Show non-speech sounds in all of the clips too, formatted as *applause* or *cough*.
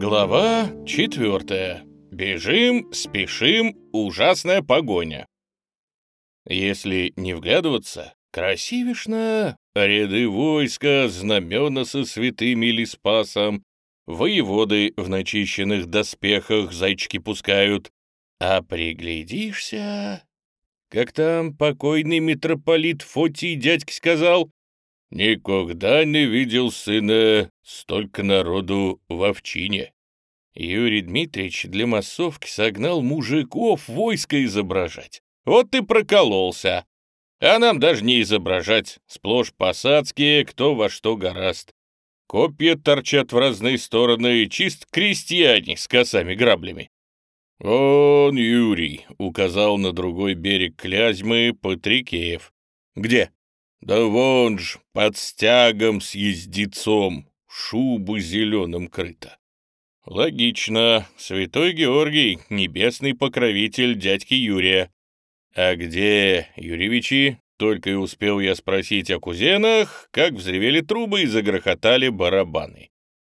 Глава четвертая. Бежим, спешим, ужасная погоня. Если не вглядываться, красивишно. Ряды войска, знамена со святым или спасом, воеводы в начищенных доспехах зайчики пускают, а приглядишься... Как там покойный митрополит Фотий дядьки сказал, «Никогда не видел сына столько народу в овчине». Юрий Дмитриевич для массовки согнал мужиков войско изображать. Вот ты прокололся. А нам даже не изображать, сплошь посадские, кто во что гораст. Копья торчат в разные стороны, чист крестьяне с косами-граблями. «Он, Юрий», — указал на другой берег Клязьмы Патрикеев. «Где?» Да вон ж, под стягом с ездецом, шубу зеленым крыта. Логично, святой Георгий, небесный покровитель дядьки Юрия. А где Юрьевичи? Только и успел я спросить о кузенах, как взревели трубы и загрохотали барабаны.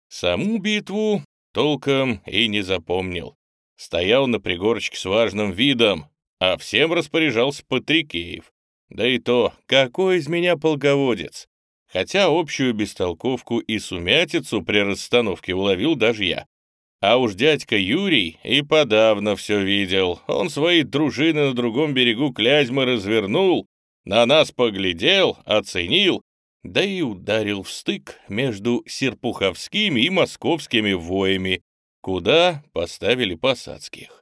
Саму битву толком и не запомнил. Стоял на пригорочке с важным видом, а всем распоряжался Патрикеев. Да и то, какой из меня полководец? Хотя общую бестолковку и сумятицу при расстановке уловил даже я. А уж дядька Юрий и подавно все видел. Он свои дружины на другом берегу Клязьмы развернул, на нас поглядел, оценил, да и ударил в стык между серпуховскими и московскими воями, куда поставили посадских.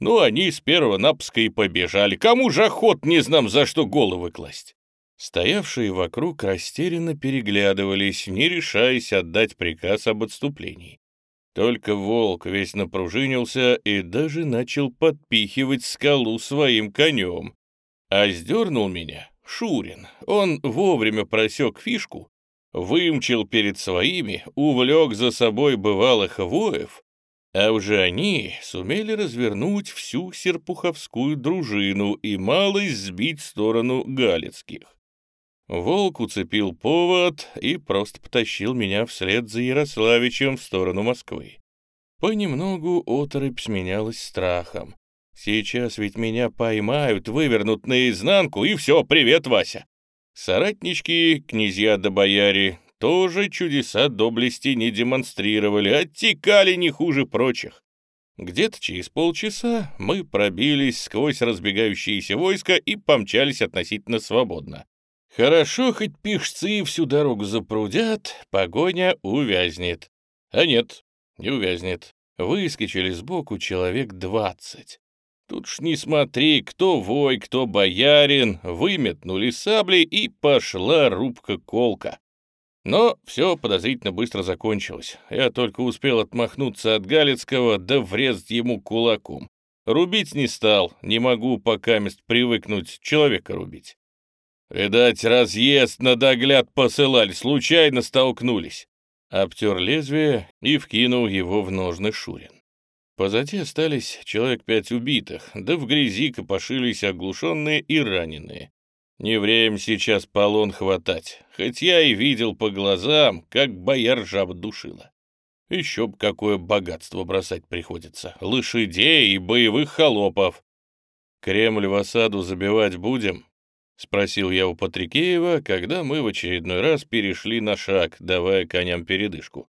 Ну, они с первого напуска и побежали. Кому же охот не знам, за что головы класть? Стоявшие вокруг растерянно переглядывались, не решаясь отдать приказ об отступлении. Только волк весь напружинился и даже начал подпихивать скалу своим конем. А сдернул меня Шурин. Он вовремя просек фишку, вымчил перед своими, увлек за собой бывалых воев а уже они сумели развернуть всю серпуховскую дружину и малость сбить сторону галицких. Волк уцепил повод и просто потащил меня вслед за Ярославичем в сторону Москвы. Понемногу оторопь сменялась страхом. Сейчас ведь меня поймают, вывернут наизнанку, и все, привет, Вася. Соратнички, князья да бояре, тоже чудеса доблести не демонстрировали, оттекали не хуже прочих. Где-то через полчаса мы пробились сквозь разбегающиеся войска и помчались относительно свободно. Хорошо, хоть пешцы всю дорогу запрудят, погоня увязнет. А нет, не увязнет. Выскочили сбоку человек двадцать. Тут ж не смотри, кто вой, кто боярин, выметнули сабли, и пошла рубка-колка. Но все подозрительно быстро закончилось. Я только успел отмахнуться от Галицкого, да врезать ему кулаком. Рубить не стал, не могу пока мест привыкнуть человека рубить. Видать, разъезд на догляд посылали, случайно столкнулись. Обтер лезвие и вкинул его в ножны Шурин. Позади остались человек пять убитых, да в грязи копошились оглушенные и раненые. Не время сейчас полон хватать, хоть я и видел по глазам, как бояр жаб душила. Еще б какое богатство бросать приходится. Лошадей и боевых холопов. Кремль в осаду забивать будем? — спросил я у Патрикеева, когда мы в очередной раз перешли на шаг, давая коням передышку.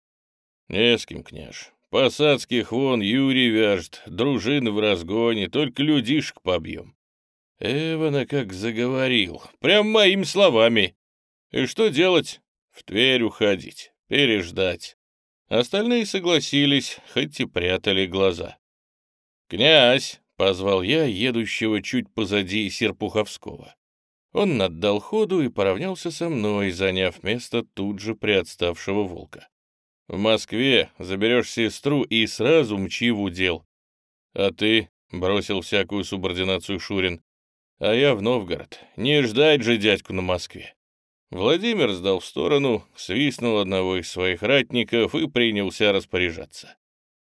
«Не с кем, княж. Посадских вон Юрий вяжет, дружины в разгоне, только людишек побьем. Эвана как заговорил, прям моими словами. И что делать? В Тверь уходить, переждать. Остальные согласились, хоть и прятали глаза. «Князь!» — позвал я, едущего чуть позади Серпуховского. Он отдал ходу и поравнялся со мной, заняв место тут же приотставшего волка. «В Москве заберешь сестру и сразу мчи в удел. А ты?» — бросил всякую субординацию Шурин а я в Новгород. Не ждать же дядьку на Москве. Владимир сдал в сторону, свистнул одного из своих ратников и принялся распоряжаться.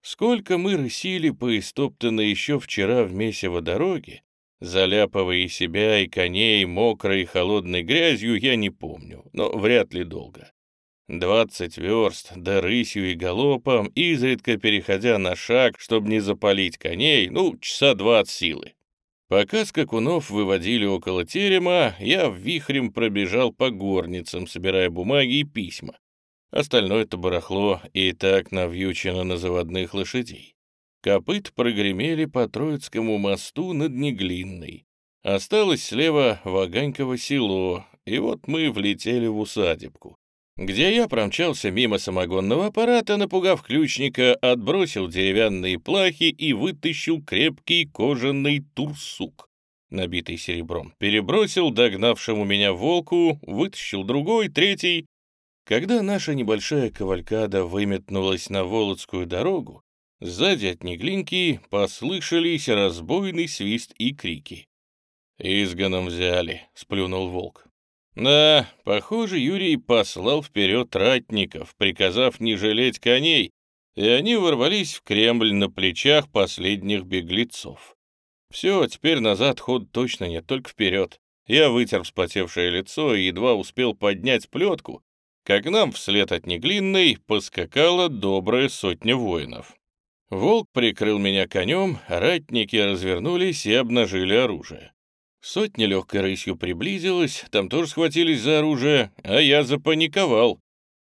Сколько мы рысили по истоптанной еще вчера в месиво дороге, заляпывая и себя, и коней мокрой и холодной грязью, я не помню, но вряд ли долго. Двадцать верст, да рысью и галопом, изредка переходя на шаг, чтобы не запалить коней, ну, часа два от силы. Пока скакунов выводили около терема, я вихрем пробежал по горницам, собирая бумаги и письма. Остальное-то барахло и так навьючено на заводных лошадей. Копыт прогремели по Троицкому мосту над Неглинной. Осталось слева Ваганьково село, и вот мы влетели в усадебку, где я промчался мимо самогонного аппарата, напугав ключника, отбросил деревянные плахи и вытащил крепкий кожаный турсук, набитый серебром. Перебросил догнавшему меня волку, вытащил другой, третий. Когда наша небольшая кавалькада выметнулась на Володскую дорогу, сзади от Неглинки послышались разбойный свист и крики. «Изгоном взяли», — сплюнул волк. Да, похоже, Юрий послал вперед ратников, приказав не жалеть коней, и они ворвались в Кремль на плечах последних беглецов. Все, теперь назад ход точно нет, только вперед. Я вытер вспотевшее лицо и едва успел поднять плетку, как нам вслед от Неглинной поскакала добрая сотня воинов. Волк прикрыл меня конем, ратники развернулись и обнажили оружие. Сотня легкой рысью приблизилась, там тоже схватились за оружие, а я запаниковал.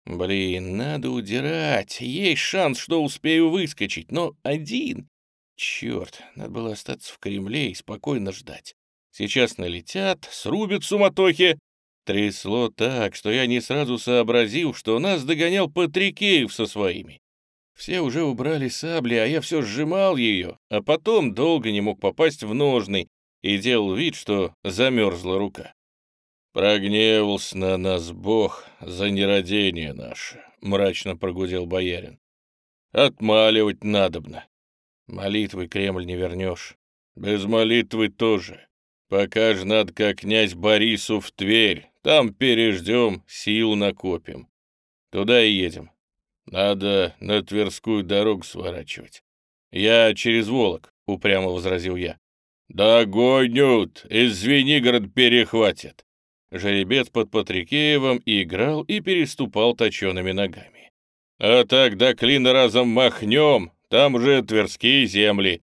Блин, надо удирать, есть шанс, что успею выскочить, но один. Черт, надо было остаться в Кремле и спокойно ждать. Сейчас налетят, срубят суматохи. Трясло так, что я не сразу сообразил, что нас догонял Патрикеев со своими. Все уже убрали сабли, а я все сжимал ее, а потом долго не мог попасть в ножны, и делал вид, что замерзла рука. «Прогневался на нас Бог за нерадение наше», — мрачно прогудел боярин. «Отмаливать надобно. Молитвы Кремль не вернешь. Без молитвы тоже. Пока ж надо, как князь Борису, в Тверь. Там переждем, сил накопим. Туда и едем. Надо на Тверскую дорогу сворачивать. Я через Волок, — упрямо возразил я. «Догонят! Из Звенигород перехватят!» Жеребец под Патрикеевым играл и переступал точеными ногами. «А так до клина разом махнем, там же Тверские земли!»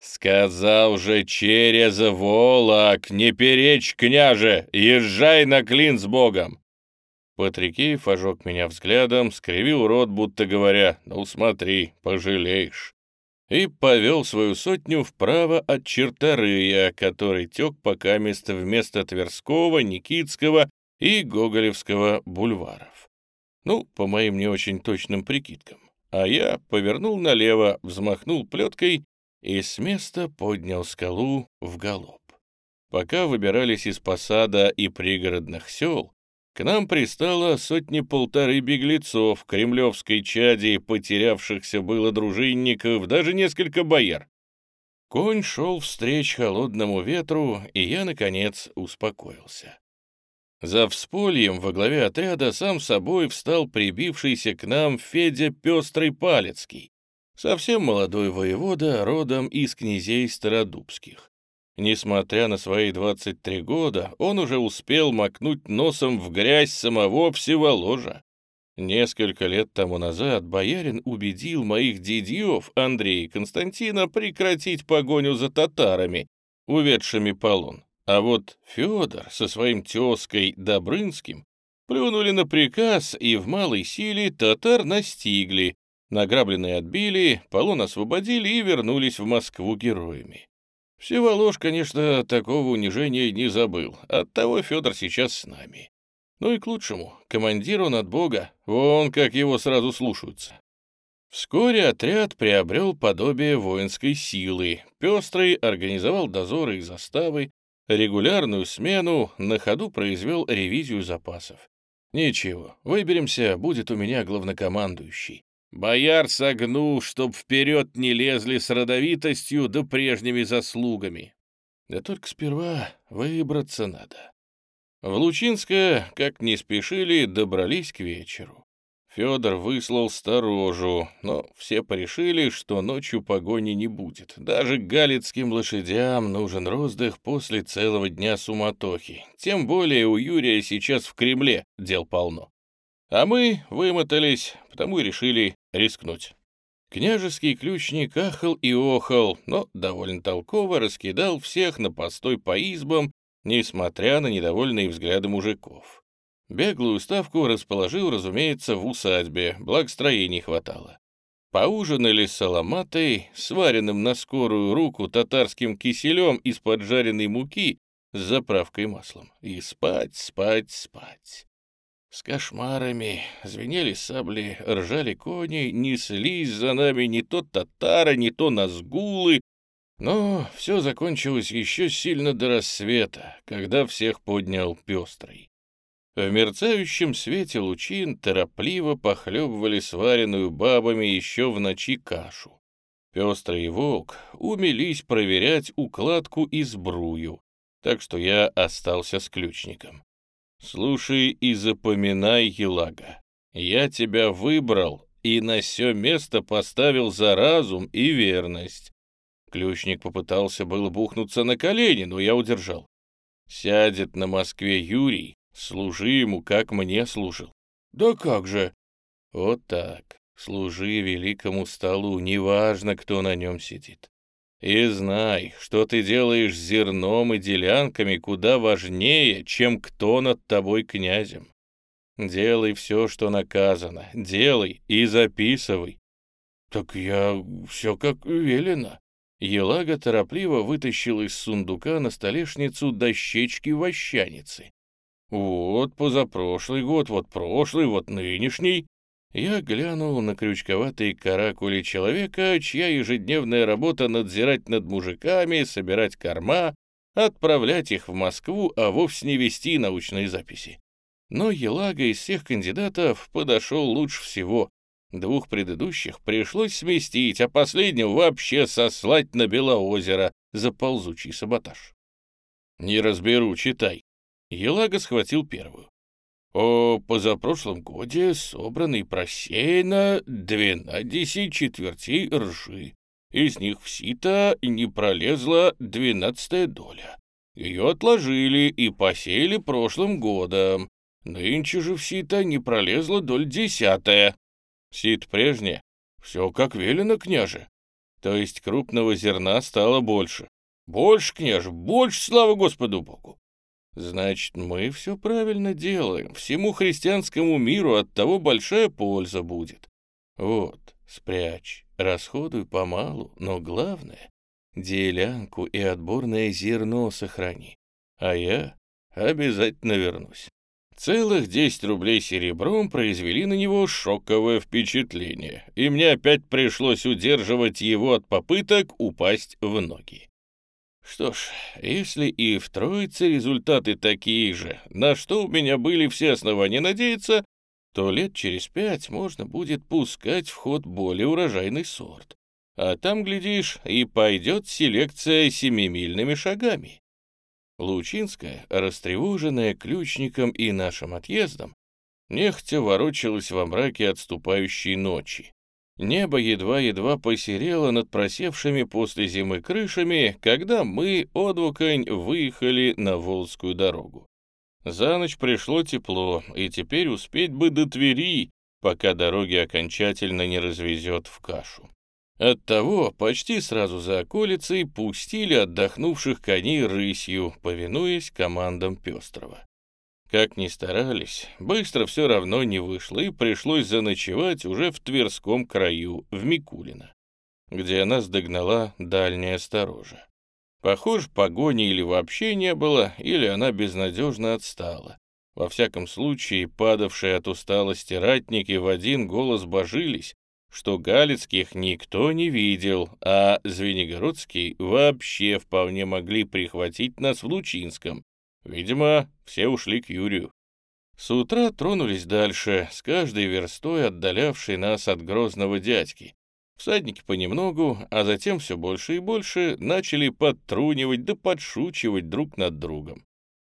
«Сказал же через Волок, не перечь, княже, езжай на клин с Богом!» Патрикеев ожег меня взглядом, скривил рот, будто говоря, «Ну смотри, пожалеешь» и повел свою сотню вправо от Черторыя, который тек пока место вместо Тверского, Никитского и Гоголевского бульваров. Ну, по моим не очень точным прикидкам. А я повернул налево, взмахнул плеткой и с места поднял скалу в галоп. Пока выбирались из посада и пригородных сел, к нам пристало сотни-полторы беглецов, кремлевской чади, потерявшихся было дружинников, даже несколько бояр. Конь шел встреч холодному ветру, и я, наконец, успокоился. За вспольем во главе отряда сам собой встал прибившийся к нам Федя Пестрый Палецкий, совсем молодой воевода, родом из князей Стародубских. Несмотря на свои 23 года, он уже успел макнуть носом в грязь самого Всеволожа. Несколько лет тому назад боярин убедил моих дядьев Андрея и Константина прекратить погоню за татарами, уведшими полон. А вот Федор со своим тезкой Добрынским плюнули на приказ и в малой силе татар настигли, награбленные отбили, полон освободили и вернулись в Москву героями. Всеволож, конечно, такого унижения не забыл, оттого Федор сейчас с нами. Ну и к лучшему, командир он от Бога, вон как его сразу слушаются. Вскоре отряд приобрел подобие воинской силы. Пестрый организовал дозоры и заставы, регулярную смену, на ходу произвел ревизию запасов. Ничего, выберемся, будет у меня главнокомандующий. Бояр согну, чтоб вперед не лезли с родовитостью да прежними заслугами. Да только сперва выбраться надо. В Лучинское, как не спешили, добрались к вечеру. Федор выслал сторожу, но все порешили, что ночью погони не будет. Даже галицким лошадям нужен роздых после целого дня суматохи. Тем более у Юрия сейчас в Кремле дел полно. А мы вымотались, потому и решили рискнуть. Княжеский ключник ахал и охал, но довольно толково раскидал всех на постой по избам, несмотря на недовольные взгляды мужиков. Беглую ставку расположил, разумеется, в усадьбе, благ строений хватало. Поужинали с саламатой, сваренным на скорую руку татарским киселем из поджаренной муки с заправкой маслом. И спать, спать, спать. С кошмарами звенели сабли, ржали кони, неслись за нами не то татары, не то назгулы. Но все закончилось еще сильно до рассвета, когда всех поднял пестрый. В мерцающем свете лучин торопливо похлебывали сваренную бабами еще в ночи кашу. Пестрый и волк умелись проверять укладку и сбрую, так что я остался с ключником. «Слушай и запоминай, Елага, я тебя выбрал и на все место поставил за разум и верность». Ключник попытался было бухнуться на колени, но я удержал. «Сядет на Москве Юрий, служи ему, как мне служил». «Да как же?» «Вот так, служи великому столу, неважно, кто на нем сидит. И знай, что ты делаешь зерном и делянками куда важнее, чем кто над тобой князем. Делай все, что наказано, делай и записывай. Так я все как велено. Елага торопливо вытащил из сундука на столешницу дощечки вощаницы. Вот позапрошлый год, вот прошлый, вот нынешний. Я глянул на крючковатые каракули человека, чья ежедневная работа надзирать над мужиками, собирать корма, отправлять их в Москву, а вовсе не вести научные записи. Но Елага из всех кандидатов подошел лучше всего. Двух предыдущих пришлось сместить, а последнего вообще сослать на Белоозеро за ползучий саботаж. «Не разберу, читай». Елага схватил первую. О позапрошлом годе собрано и просеяно двенадцать четвертей ржи. Из них в сито не пролезла двенадцатая доля. Ее отложили и посеяли прошлым годом. Нынче же в сито не пролезла доль десятая. Сит прежнее. Все как велено, княже. То есть крупного зерна стало больше. Больше, княже, больше, слава Господу Богу. Значит, мы все правильно делаем. Всему христианскому миру от того большая польза будет. Вот, спрячь, расходуй помалу, но главное — делянку и отборное зерно сохрани. А я обязательно вернусь. Целых 10 рублей серебром произвели на него шоковое впечатление, и мне опять пришлось удерживать его от попыток упасть в ноги. Что ж, если и в Троице результаты такие же, на что у меня были все основания надеяться, то лет через пять можно будет пускать в ход более урожайный сорт. А там, глядишь, и пойдет селекция семимильными шагами. Лучинская, растревоженная ключником и нашим отъездом, нехотя ворочалась во мраке отступающей ночи, Небо едва-едва посерело над просевшими после зимы крышами, когда мы, одвукань, выехали на Волжскую дорогу. За ночь пришло тепло, и теперь успеть бы до Твери, пока дороги окончательно не развезет в кашу. Оттого почти сразу за околицей пустили отдохнувших коней рысью, повинуясь командам Пестрова. Как ни старались, быстро все равно не вышло, и пришлось заночевать уже в Тверском краю, в Микулино, где нас догнала дальняя сторожа. Похоже, погони или вообще не было, или она безнадежно отстала. Во всяком случае, падавшие от усталости ратники в один голос божились, что Галицких никто не видел, а Звенигородский вообще вполне могли прихватить нас в Лучинском, Видимо, все ушли к Юрию. С утра тронулись дальше, с каждой верстой отдалявшей нас от грозного дядьки. Всадники понемногу, а затем все больше и больше начали подтрунивать да подшучивать друг над другом.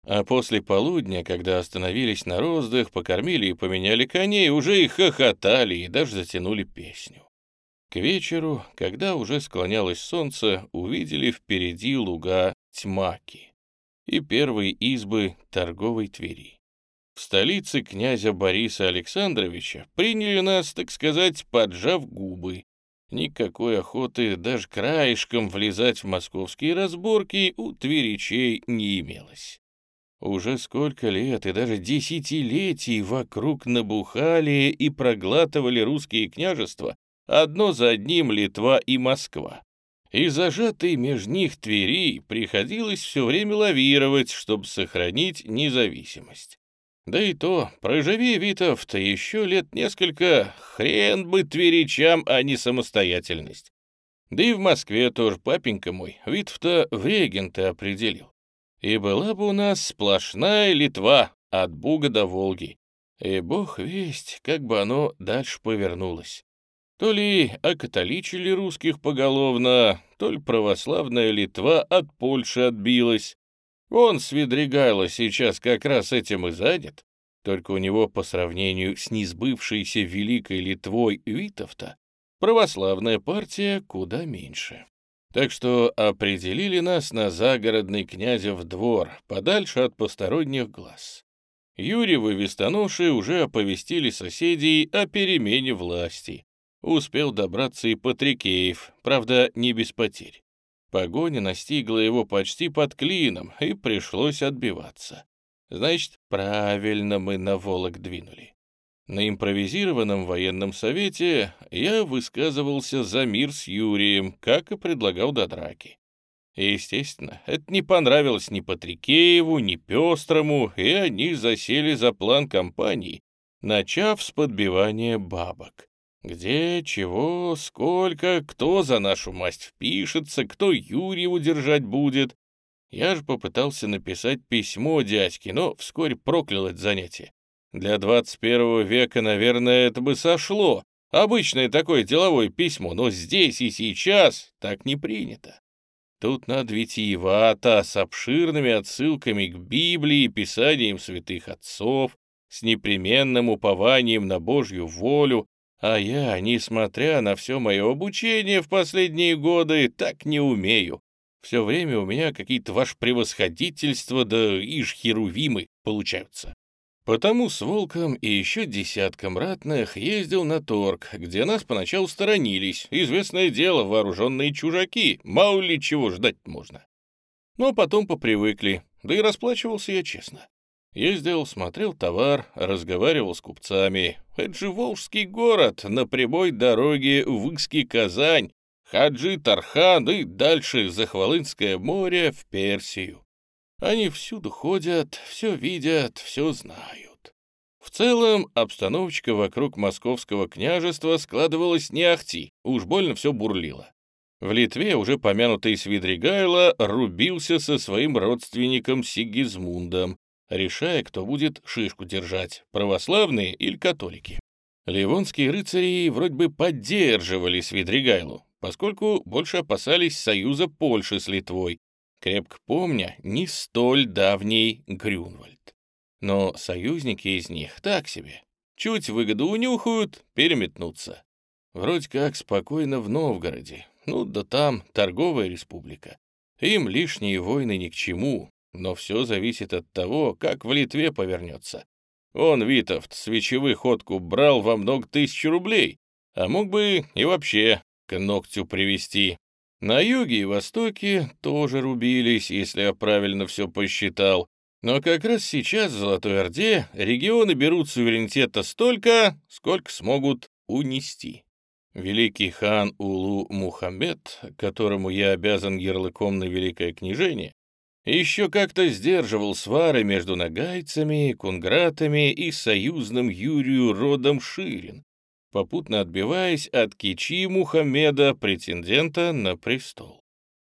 А после полудня, когда остановились на роздых, покормили и поменяли коней, уже и хохотали, и даже затянули песню. К вечеру, когда уже склонялось солнце, увидели впереди луга тьмаки и первые избы торговой Твери. В столице князя Бориса Александровича приняли нас, так сказать, поджав губы. Никакой охоты даже краешком влезать в московские разборки у тверичей не имелось. Уже сколько лет и даже десятилетий вокруг набухали и проглатывали русские княжества, одно за одним Литва и Москва. И зажатой меж них Твери приходилось все время лавировать, чтобы сохранить независимость. Да и то, проживи Витовт еще лет несколько, хрен бы тверичам, а не самостоятельность. Да и в Москве тоже папенька мой Витовта в регенты определил. И была бы у нас сплошная Литва от Буга до Волги. И бог весть, как бы оно дальше повернулось. То ли окатоличили русских поголовно, то ли православная Литва от Польши отбилась, он, Свидригайло, сейчас как раз этим и занят, только у него по сравнению с несбывшейся Великой Литвой Витовта православная партия куда меньше. Так что определили нас на загородный князев двор, подальше от посторонних глаз. Юрьевы вестоноши уже оповестили соседей о перемене власти. Успел добраться и Патрикеев, правда, не без потерь. Погоня настигла его почти под клином, и пришлось отбиваться. Значит, правильно мы на Волок двинули. На импровизированном военном совете я высказывался за мир с Юрием, как и предлагал до драки. естественно, это не понравилось ни Патрикееву, ни Пестрому, и они засели за план кампании, начав с подбивания бабок. Где, чего, сколько, кто за нашу масть впишется, кто Юрьеву держать будет. Я же попытался написать письмо дядьке, но вскоре проклял это занятие. Для 21 века, наверное, это бы сошло. Обычное такое деловое письмо, но здесь и сейчас так не принято. Тут надо витиевато, с обширными отсылками к Библии, писаниям святых отцов, с непременным упованием на Божью волю, а я, несмотря на все мое обучение в последние годы, так не умею. Все время у меня какие-то ваше превосходительства да ишхерувимы получаются. Потому с Волком и еще десятком ратных ездил на торг, где нас поначалу сторонились. Известное дело, вооруженные чужаки, мало ли чего ждать можно. Но потом попривыкли, да и расплачивался я честно. Ездил, смотрел товар, разговаривал с купцами. Это же Волжский город, на прямой дороге в Икски-Казань, Хаджи-Тархан и дальше за Хвалынское море в Персию. Они всюду ходят, все видят, все знают. В целом, обстановочка вокруг московского княжества складывалась не ахти, уж больно все бурлило. В Литве уже помянутый Свидригайло рубился со своим родственником Сигизмундом, решая, кто будет шишку держать, православные или католики. Ливонские рыцари вроде бы поддерживали Свидригайлу, поскольку больше опасались союза Польши с Литвой, крепко помня не столь давний Грюнвальд. Но союзники из них так себе. Чуть выгоду унюхают, переметнутся. Вроде как спокойно в Новгороде. Ну да там торговая республика. Им лишние войны ни к чему, но все зависит от того, как в Литве повернется. Он, Витовт, свечевый ходку брал во много тысяч рублей, а мог бы и вообще к ногтю привести. На юге и востоке тоже рубились, если я правильно все посчитал. Но как раз сейчас в Золотой Орде регионы берут суверенитета столько, сколько смогут унести. Великий хан Улу Мухаммед, которому я обязан ярлыком на великое княжение, еще как-то сдерживал свары между нагайцами, кунгратами и союзным Юрию родом Ширин, попутно отбиваясь от Кичи Мухаммеда, претендента на престол.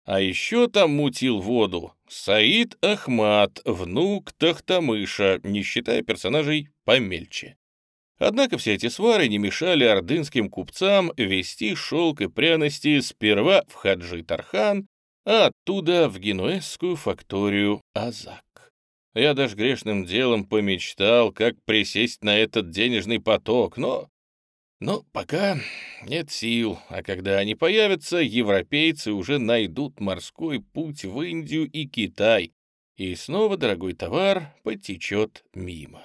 А еще там мутил воду Саид Ахмат, внук Тахтамыша, не считая персонажей помельче. Однако все эти свары не мешали ордынским купцам вести шелк и пряности сперва в Хаджи-Тархан, а оттуда в генуэзскую факторию Азак. Я даже грешным делом помечтал, как присесть на этот денежный поток, но... Но пока нет сил, а когда они появятся, европейцы уже найдут морской путь в Индию и Китай, и снова дорогой товар потечет мимо.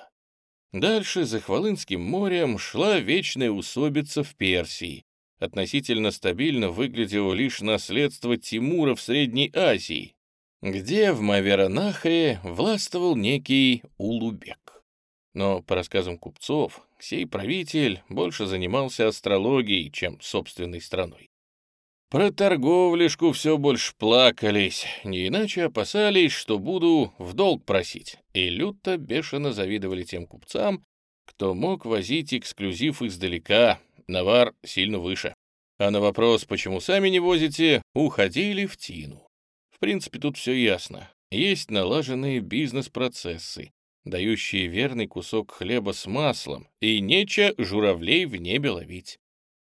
Дальше за Хвалынским морем шла вечная усобица в Персии. Относительно стабильно выглядело лишь наследство Тимура в Средней Азии, где в Маверанахре властвовал некий Улубек. Но, по рассказам купцов, сей правитель больше занимался астрологией, чем собственной страной. Про торговлишку все больше плакались, не иначе опасались, что буду в долг просить, и люто бешено завидовали тем купцам, кто мог возить эксклюзив издалека, навар сильно выше. А на вопрос, почему сами не возите, уходили в тину. В принципе, тут все ясно. Есть налаженные бизнес-процессы, дающие верный кусок хлеба с маслом, и нече журавлей в небе ловить.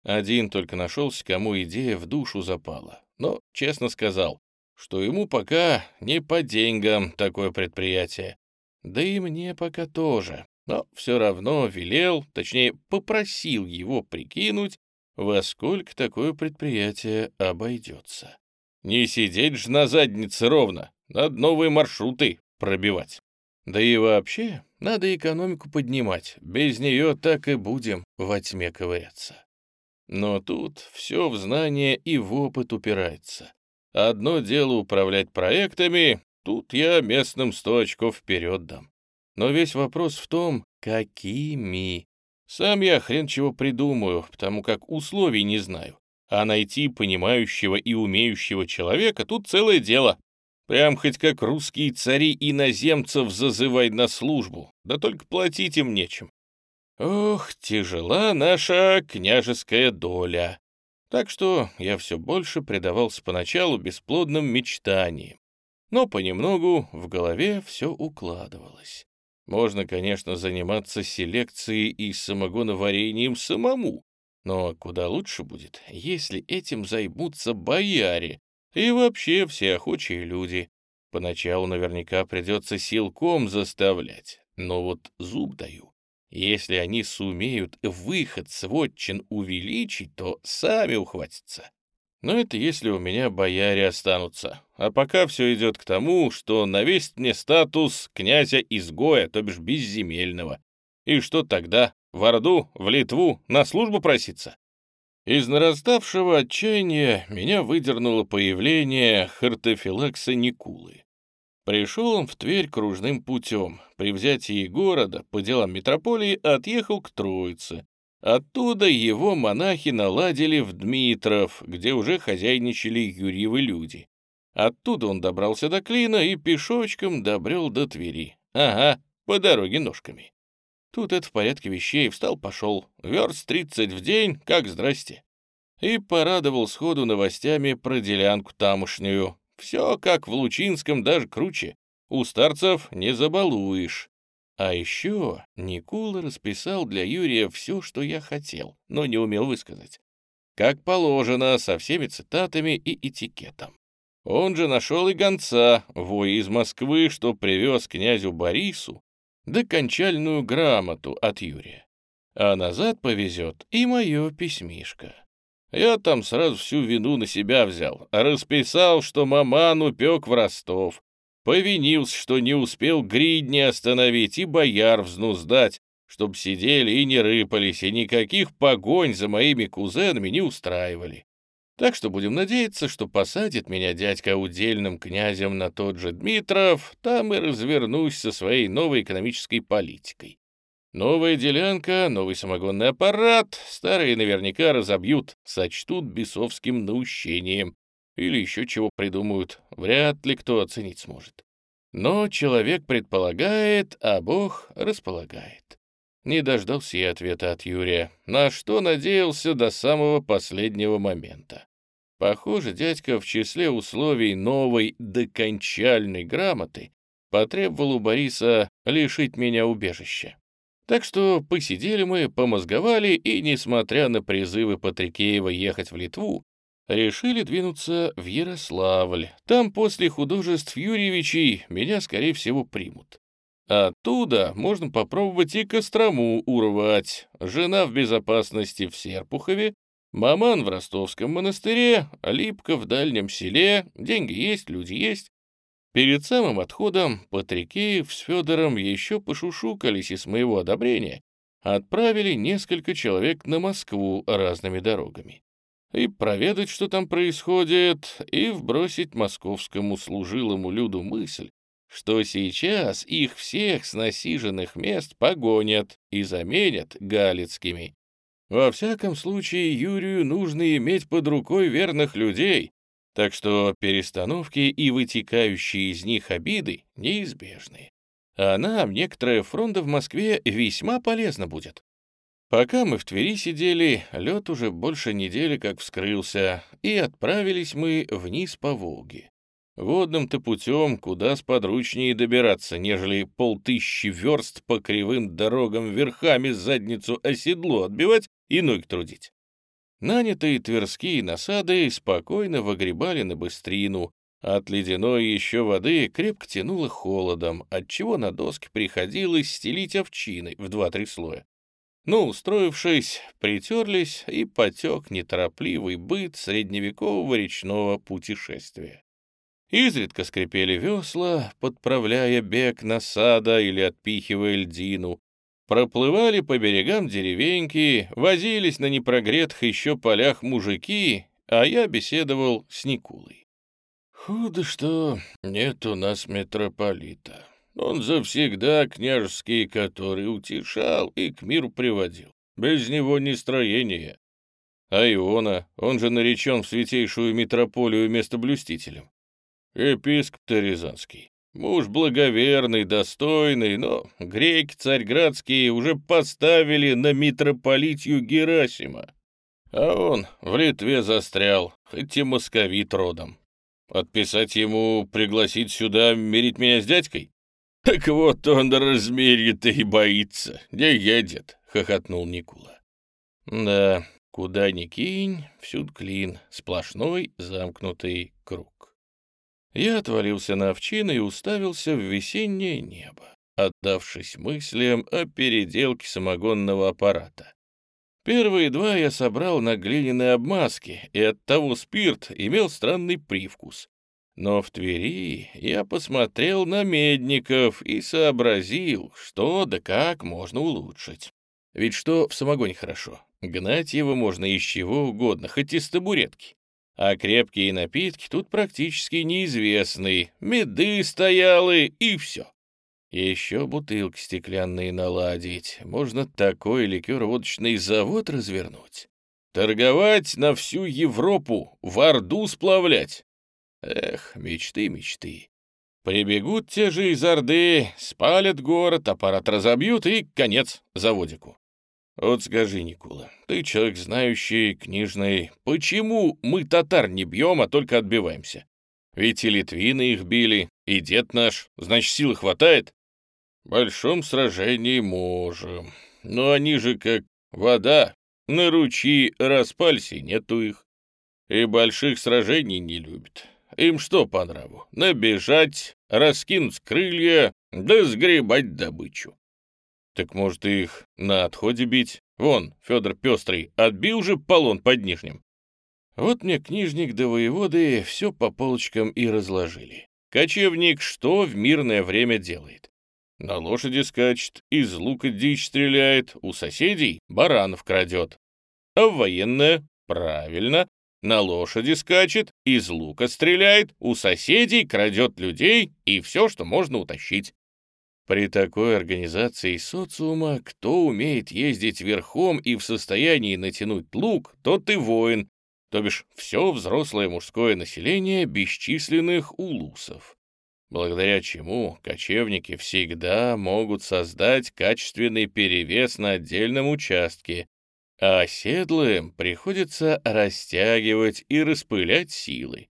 Один только нашелся, кому идея в душу запала, но честно сказал, что ему пока не по деньгам такое предприятие. Да и мне пока тоже, но все равно велел, точнее попросил его прикинуть, во сколько такое предприятие обойдется. Не сидеть же на заднице ровно, надо новые маршруты пробивать. Да и вообще, надо экономику поднимать, без нее так и будем во тьме ковыряться. Но тут все в знание и в опыт упирается. Одно дело управлять проектами, тут я местным сто очков вперед дам. Но весь вопрос в том, какими. Сам я хрен чего придумаю, потому как условий не знаю. А найти понимающего и умеющего человека тут целое дело. Прям хоть как русские цари иноземцев зазывай на службу, да только платить им нечем. Ох, тяжела наша княжеская доля. Так что я все больше предавался поначалу бесплодным мечтаниям. Но понемногу в голове все укладывалось. Можно, конечно, заниматься селекцией и самогоноварением самому, но куда лучше будет, если этим займутся бояре и вообще все охочие люди. Поначалу наверняка придется силком заставлять, но вот зуб даю. Если они сумеют выход с вотчин увеличить, то сами ухватятся. Но это если у меня бояре останутся. А пока все идет к тому, что навесит мне статус князя-изгоя, то бишь безземельного. И что тогда? В Орду, в Литву, на службу проситься? Из нараставшего отчаяния меня выдернуло появление хартофилакса Никулы. Пришел он в Тверь кружным путем. При взятии города по делам метрополии отъехал к Троице. Оттуда его монахи наладили в Дмитров, где уже хозяйничали Юрьевы люди. Оттуда он добрался до Клина и пешочком добрел до Твери. Ага, по дороге ножками. Тут это в порядке вещей, встал-пошел. Верст тридцать в день, как здрасте. И порадовал сходу новостями про делянку тамошнюю. Все как в Лучинском, даже круче. У старцев не забалуешь. А еще Никула расписал для Юрия все, что я хотел, но не умел высказать. Как положено, со всеми цитатами и этикетом. Он же нашел и гонца, вой из Москвы, что привез князю Борису докончальную грамоту от Юрия. А назад повезет и мое письмишко. Я там сразу всю вину на себя взял, расписал, что маман упек в Ростов, повинился, что не успел гридни остановить и бояр взнуздать, чтоб сидели и не рыпались, и никаких погонь за моими кузенами не устраивали. Так что будем надеяться, что посадит меня дядька удельным князем на тот же Дмитров, там и развернусь со своей новой экономической политикой. Новая делянка, новый самогонный аппарат, старые наверняка разобьют, сочтут бесовским наущением. Или еще чего придумают, вряд ли кто оценить сможет. Но человек предполагает, а Бог располагает. Не дождался я ответа от Юрия, на что надеялся до самого последнего момента. Похоже, дядька в числе условий новой докончальной грамоты потребовал у Бориса лишить меня убежища. Так что посидели мы, помозговали, и, несмотря на призывы Патрикеева ехать в Литву, решили двинуться в Ярославль. Там после художеств Юрьевичей меня, скорее всего, примут. Оттуда можно попробовать и Кострому урвать. Жена в безопасности в Серпухове, маман в ростовском монастыре, Липка в дальнем селе, деньги есть, люди есть. Перед самым отходом Патрикеев с Федором еще пошушукались и с моего одобрения отправили несколько человек на Москву разными дорогами. И проведать, что там происходит, и вбросить московскому служилому люду мысль, что сейчас их всех с насиженных мест погонят и заменят галицкими. Во всяком случае, Юрию нужно иметь под рукой верных людей, так что перестановки и вытекающие из них обиды неизбежны. А нам некоторая фронта в Москве весьма полезна будет. Пока мы в Твери сидели, лед уже больше недели как вскрылся, и отправились мы вниз по Волге. Водным-то путем куда сподручнее добираться, нежели полтыщи верст по кривым дорогам верхами задницу оседло отбивать и ноги трудить. Нанятые тверские насады спокойно выгребали на быстрину, от ледяной еще воды крепко тянуло холодом, отчего на доске приходилось стелить овчины в два-три слоя. Но, устроившись, притерлись, и потек неторопливый быт средневекового речного путешествия. Изредка скрипели весла, подправляя бег насада или отпихивая льдину. Проплывали по берегам деревеньки, возились на непрогретых еще полях мужики, а я беседовал с Никулой. «Худо что нет у нас митрополита», он завсегда княжеский, который утешал и к миру приводил. Без него не строение. А Иона, он же наречен в святейшую митрополию местоблюстителем. Епископ-то Рязанский. Муж благоверный, достойный, но греки царьградские уже поставили на митрополитью Герасима. А он в Литве застрял, хоть и московит родом. Отписать ему, пригласить сюда, мирить меня с дядькой? *laughs* «Так вот он размерье-то и боится, не едет», — хохотнул Никула. «Да, куда ни кинь, всюду клин, сплошной замкнутый круг». Я отвалился на овчины и уставился в весеннее небо, отдавшись мыслям о переделке самогонного аппарата. Первые два я собрал на глиняной обмазке, и оттого спирт имел странный привкус, но в Твери я посмотрел на медников и сообразил, что да как можно улучшить. Ведь что в самогоне хорошо? Гнать его можно из чего угодно, хоть из табуретки. А крепкие напитки тут практически неизвестны. Меды стоялы и все. Еще бутылки стеклянные наладить. Можно такой ликер-водочный завод развернуть. Торговать на всю Европу, в Орду сплавлять. Эх, мечты, мечты. Прибегут те же из Орды, спалят город, аппарат разобьют и конец заводику. Вот скажи, Никула, ты человек знающий, книжный, почему мы татар не бьем, а только отбиваемся? Ведь и литвины их били, и дед наш, значит, силы хватает? В большом сражении можем, но они же как вода, на ручьи распалься, нету их. И больших сражений не любят. Им что по нраву? Набежать, раскинуть крылья, да сгребать добычу. Так может их на отходе бить? Вон, Федор Пестрый, отбил же полон под Нижним. Вот мне книжник да воеводы все по полочкам и разложили. Кочевник что в мирное время делает? На лошади скачет, из лука дичь стреляет, у соседей баранов крадет. А в военное? Правильно, на лошади скачет, из лука стреляет, у соседей крадет людей и все, что можно утащить. При такой организации социума, кто умеет ездить верхом и в состоянии натянуть лук, тот и воин, то бишь все взрослое мужское население бесчисленных улусов, благодаря чему кочевники всегда могут создать качественный перевес на отдельном участке, а оседлым приходится растягивать и распылять силы.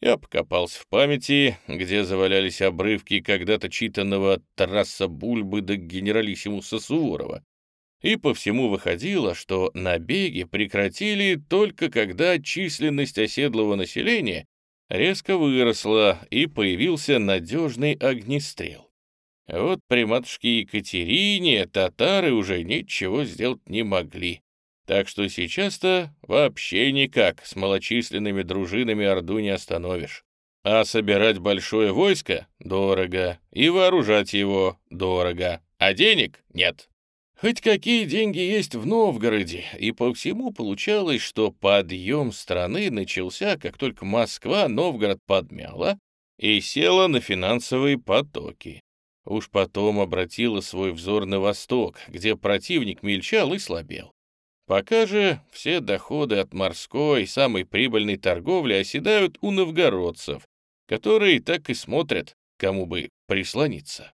Я покопался в памяти, где завалялись обрывки когда-то читанного от Тараса Бульбы до генералиссимуса Суворова, и по всему выходило, что набеги прекратили только когда численность оседлого населения резко выросла и появился надежный огнестрел. Вот при матушке Екатерине татары уже ничего сделать не могли. Так что сейчас-то вообще никак с малочисленными дружинами Орду не остановишь. А собирать большое войско — дорого, и вооружать его — дорого, а денег нет. Хоть какие деньги есть в Новгороде, и по всему получалось, что подъем страны начался, как только Москва Новгород подмяла и села на финансовые потоки. Уж потом обратила свой взор на восток, где противник мельчал и слабел. Пока же все доходы от морской, самой прибыльной торговли оседают у новгородцев, которые так и смотрят, кому бы прислониться.